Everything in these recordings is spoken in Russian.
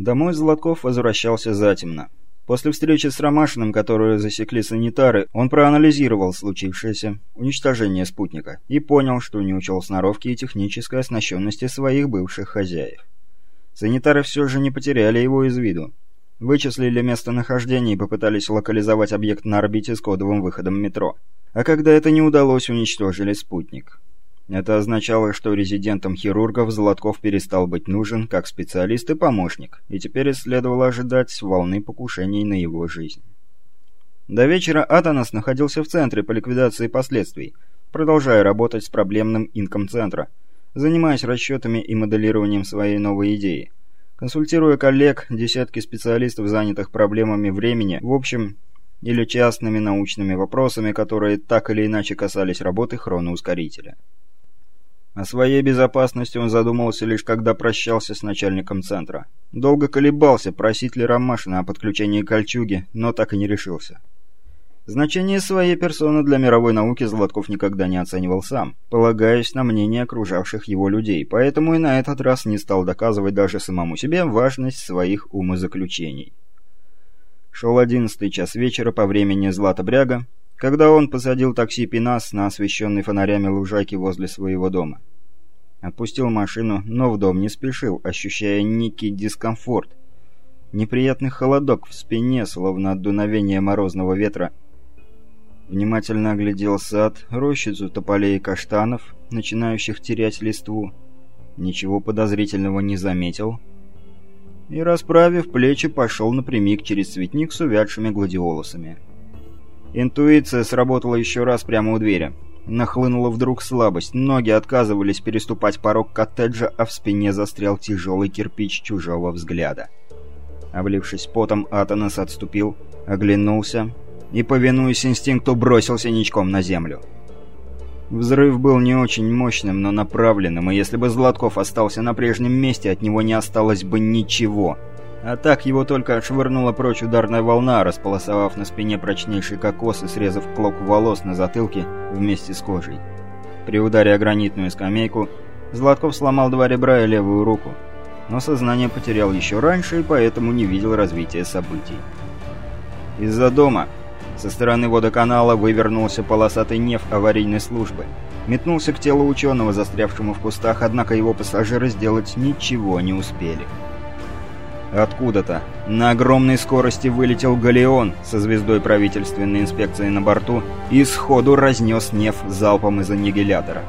Домой Златков возвращался затемно. После встречи с Ромашиным, которую засекли санитары, он проанализировал случившееся уничтожение спутника и понял, что не учел сноровки и технической оснащенности своих бывших хозяев. Санитары все же не потеряли его из виду. Вычислили местонахождение и попытались локализовать объект на орбите с кодовым выходом метро. А когда это не удалось, уничтожили спутник. Это означало, что резидентам хирургов Золотков перестал быть нужен как специалист и помощник, и теперь следовало ожидать волны покушений на его жизнь. До вечера Атанас находился в центре по ликвидации последствий, продолжая работать с проблемным инком центра, занимаясь расчетами и моделированием своей новой идеи. Консультируя коллег, десятки специалистов, занятых проблемами времени, в общем, или частными научными вопросами, которые так или иначе касались работы хроноускорителя. О своей безопасности он задумался лишь когда прощался с начальником центра. Долго колебался, просить ли Ромашина о подключении кольчуги, но так и не решился. Значение своей персоны для мировой науки Златков никогда не оценивал сам, полагаясь на мнение окружавших его людей, поэтому и на этот раз не стал доказывать даже самому себе важность своих умозаключений. Шел одиннадцатый час вечера по времени Злата Бряга, когда он посадил такси Пинас на освещенной фонарями лужайке возле своего дома. Отпустил машину, но в дом не спешил, ощущая некий дискомфорт. Неприятный холодок в спине, словно от дуновения морозного ветра. Внимательно оглядел сад, рощицу тополей и каштанов, начинающих терять листву. Ничего подозрительного не заметил. И, расправив плечи, пошел напрямик через цветник с увядшими гладиолусами. Интуиция сработала еще раз прямо у двери. Нахлынула вдруг слабость, ноги отказывались переступать порог коттеджа, а в спине застрял тяжелый кирпич чужого взгляда. Облившись потом, Атанас отступил, оглянулся и, повинуясь инстинкту, бросился ничком на землю. Взрыв был не очень мощным, но направленным, и если бы Златков остался на прежнем месте, от него не осталось бы ничего — а так его только отшвырнула прочь ударная волна, располосовав на спине прочнейший кокос и срезав клок волос на затылке вместе с кожей. При ударе о гранитную скамейку Златков сломал два ребра и левую руку, но сознание потерял еще раньше и поэтому не видел развития событий. Из-за дома со стороны водоканала вывернулся полосатый неф аварийной службы. Метнулся к телу ученого, застрявшему в кустах, однако его пассажиры сделать ничего не успели. Откуда-то на огромной скорости вылетел галеон со звездой правительственной инспекции на борту и сходу разнес неф залпом из аннигилятора.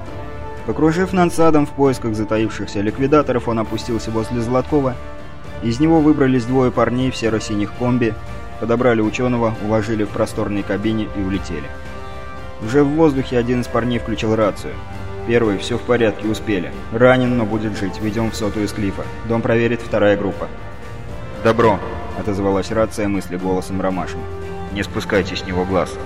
Покружив над садом в поисках затаившихся ликвидаторов, он опустился возле Златкова. Из него выбрались двое парней в серо-синих комби, подобрали ученого, уложили в просторной кабине и улетели. Уже в воздухе один из парней включил рацию. Первый, все в порядке, успели. Ранен, но будет жить. Ведем в сотую из клифа. Дом проверит вторая группа. «Добро», — отозвалась рация мысли голосом Ромашина. «Не спускайте с него глаз».